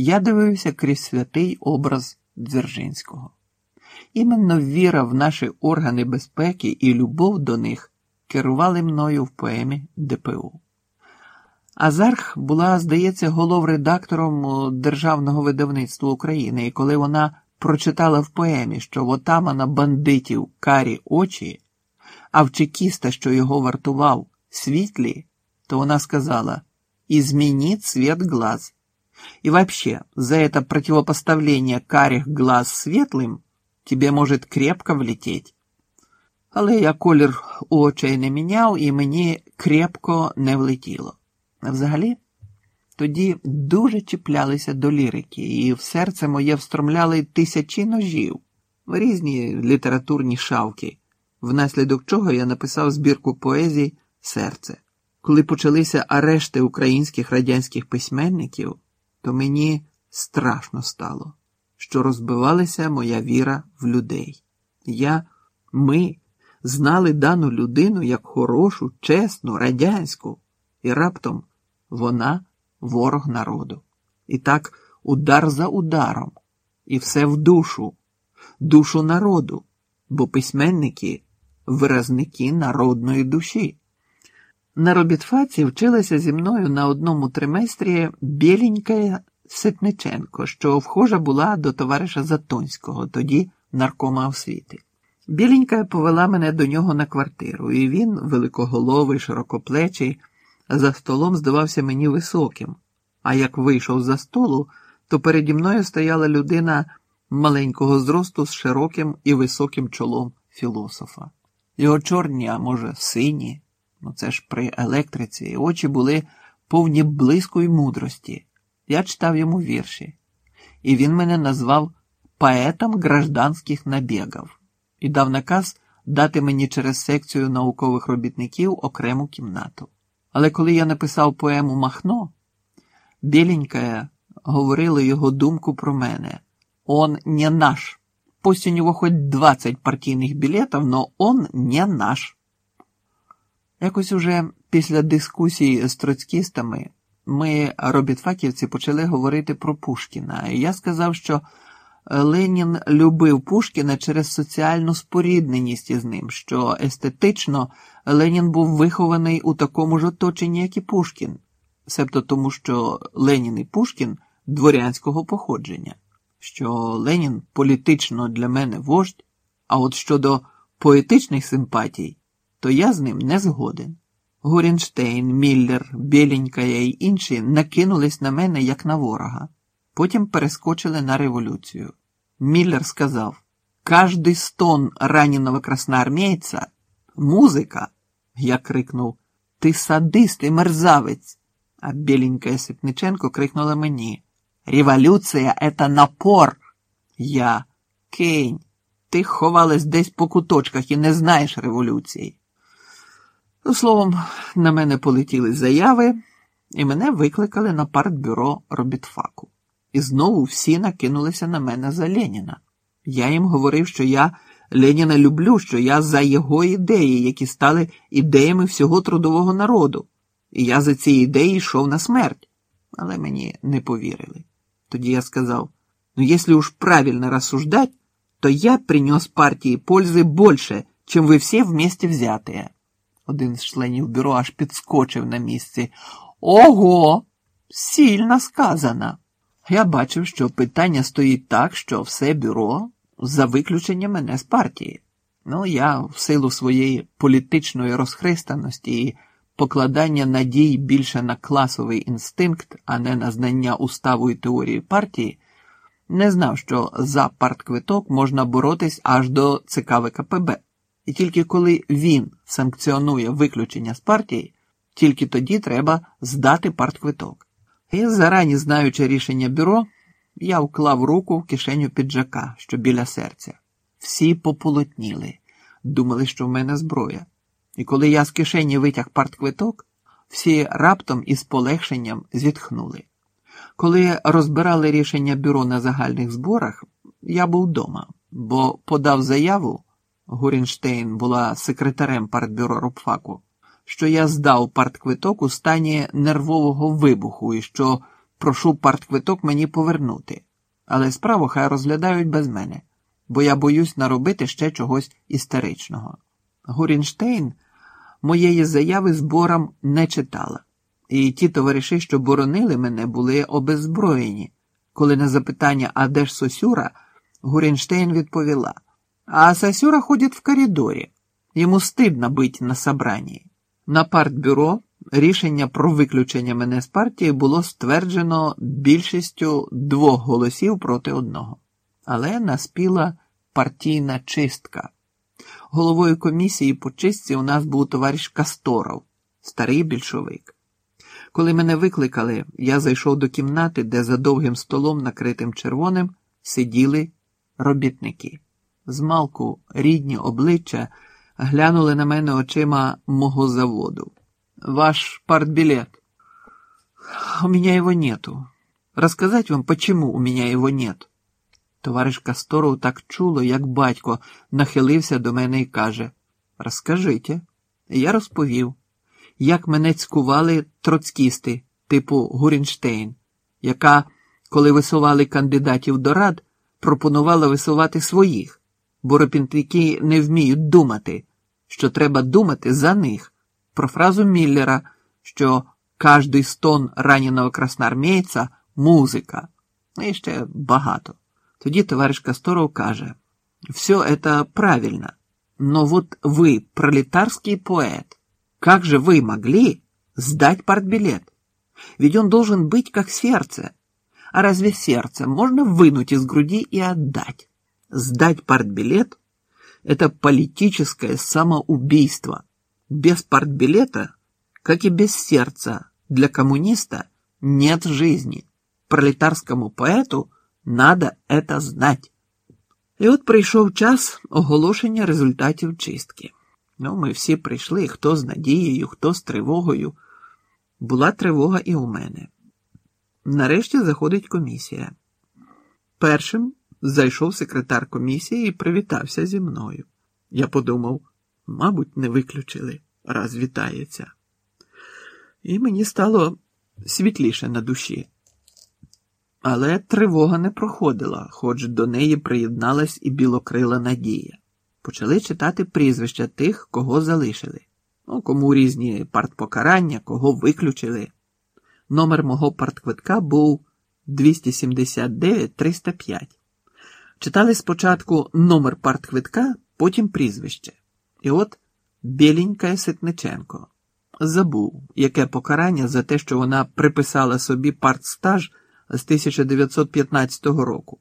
я дивився крізь святий образ Дзержинського. Іменно віра в наші органи безпеки і любов до них керували мною в поемі ДПУ. Азарх була, здається, головредактором Державного видавництва України, і коли вона прочитала в поемі, що в отамана бандитів карі очі, а в чекіста, що його вартував, світлі, то вона сказала «Измени цвет глаз». И вообще, за это противопоставление карих глаз светлым тебе может крепко влететь. Але я колір очей не міняв і мені крепко не влетіло. Взагалі, тоді дуже чіплялися до лірики, і в серце моє встромляли тисячі ножів, різні літературні шавки, внаслідок чого я написав збірку поезій Серце. Коли почалися арешти українських радянських письменників, то мені страшно стало, що розбивалася моя віра в людей. Я, ми знали дану людину як хорошу, чесну, радянську, і раптом вона ворог народу. І так удар за ударом, і все в душу, душу народу, бо письменники виразники народної душі. На робітфаці вчилася зі мною на одному триместрі біленька Ситниченко, що вхожа була до товариша Затонського, тоді наркома освіти. Біленька повела мене до нього на квартиру, і він, великоголовий, широкоплечий, за столом здавався мені високим. А як вийшов за столу, то переді мною стояла людина маленького зросту з широким і високим чолом філософа. Його чорні, а може, сині, ну це ж при електриці, очі були повні блиску й мудрості. Я читав йому вірші, і він мене назвав поетом гражданських набігів і дав наказ дати мені через секцію наукових робітників окрему кімнату. Але коли я написав поему Махно, Беленькая говорила його думку про мене. Он не наш. Пусть у него хоть 20 партійних білетів, но он не наш. Якось уже після дискусії з троцькістами ми, робітфаківці, почали говорити про Пушкіна. І я сказав, що Ленін любив Пушкіна через соціальну спорідненість із ним, що естетично Ленін був вихований у такому ж оточенні, як і Пушкін, себто тому, що Ленін і Пушкін дворянського походження, що Ленін політично для мене вождь, а от щодо поетичних симпатій, то я з ним не згоден. Гурінштейн, Міллер, Біленькая й інші накинулись на мене як на ворога. Потім перескочили на революцію. Міллер сказав: Каждый стон раненого красноармейца — музика. Я крикнув Ти садист і мерзавець. А біленька Сипниченко крикнула мені Революція — это напор. Я кинь. Ти ховалась десь по куточках і не знаєш революції. Словом, на мене полетіли заяви, і мене викликали на партбюро робітфаку. І знову всі накинулися на мене за Леніна. Я їм говорив, що я Леніна люблю, що я за його ідеї, які стали ідеями всього трудового народу, і я за ці ідеї йшов на смерть. Але мені не повірили. Тоді я сказав: ну, якщо уж правильно рассуждать, то я принес партії пользи більше, чим ви всі вместе взятые. Один з членів бюро аж підскочив на місці. Ого, сильно сказано. Я бачив, що питання стоїть так, що все бюро за виключенням мене з партії. Ну, я в силу своєї політичної розхристаності і покладання надій більше на класовий інстинкт, а не на знання уставу і теорії партії, не знав, що за партквиток можна боротись аж до ЦК ВКПБ. І тільки коли він санкціонує виключення з партії, тільки тоді треба здати партквиток. І зарані знаючи рішення бюро, я вклав руку в кишеню піджака, що біля серця. Всі пополотніли, думали, що в мене зброя. І коли я з кишені витяг партквиток, всі раптом із полегшенням зітхнули. Коли розбирали рішення бюро на загальних зборах, я був вдома, бо подав заяву. Гурінштейн була секретарем партбюро Рубфаку, що я здав партквиток у стані нервового вибуху і що прошу партквиток мені повернути, але справу хай розглядають без мене, бо я боюсь наробити ще чогось істеричного. Гурінштейн моєї заяви зборам не читала, і ті товариші, що боронили мене, були обеззброєні. Коли на запитання, а де ж Сосюра, Гурінштейн відповіла: А Сосюра ходить в коридорі. Йому стидно бить на собранні. На партбюро рішення про виключення мене з партії було стверджено більшістю двох голосів проти одного. Але наспіла партійна чистка. Головою комісії по чистці у нас був товариш Касторов, старий більшовик. Коли мене викликали, я зайшов до кімнати, де за довгим столом, накритим червоним, сиділи робітники. Змалку рідні обличчя глянули на мене очима мого заводу. Ваш партбилет. У меня его нету. Рассказать вам, почему у меня его нет? Товариш Касторов так чуло, як батько нахилився до мене і каже: Розкажіть. Я розповів, як мене цькували троцкісти, типу Гурінштейн, яка, коли висували кандидатів до рад, пропонувала висувати своїх, бо ропінтвіки не вміють думати, що треба думати за них, про фразу Міллера, що «каждый стон раненого красноармійця музика, і ще багато. Тоді товариш Касторов каже, все это правильно, но вот вы пролетарский поэт, как же вы могли сдать партбилет? Ведь он должен быть как сердце. А разве сердце можно вынуть из груди и отдать? Сдать партбилет – это политическое самоубийство. Без партбилета, как и без сердца, для коммуниста нет жизни. Пролетарскому поэту надо это знать. І от прийшов час оголошення результатів чистки. Ну, ми всі прийшли, хто з надією, хто з тривогою. Була тривога і у мене. Нарешті заходить комісія. Першим зайшов секретар комісії і привітався зі мною. Я подумав, мабуть, не виключили, раз вітається. І мені стало світліше на душі. Але тривога не проходила, хоч до неї приєдналась і білокрила надія. Почали читати прізвища тих, кого залишили. Ну, кому різні партпокарання, кого виключили. Номер мого партквитка був 279-305. Читали спочатку номер партквитка, потім прізвище. І от Білінька Ситниченко. Забув, яке покарання за те, що вона приписала собі партстаж з 1915 року.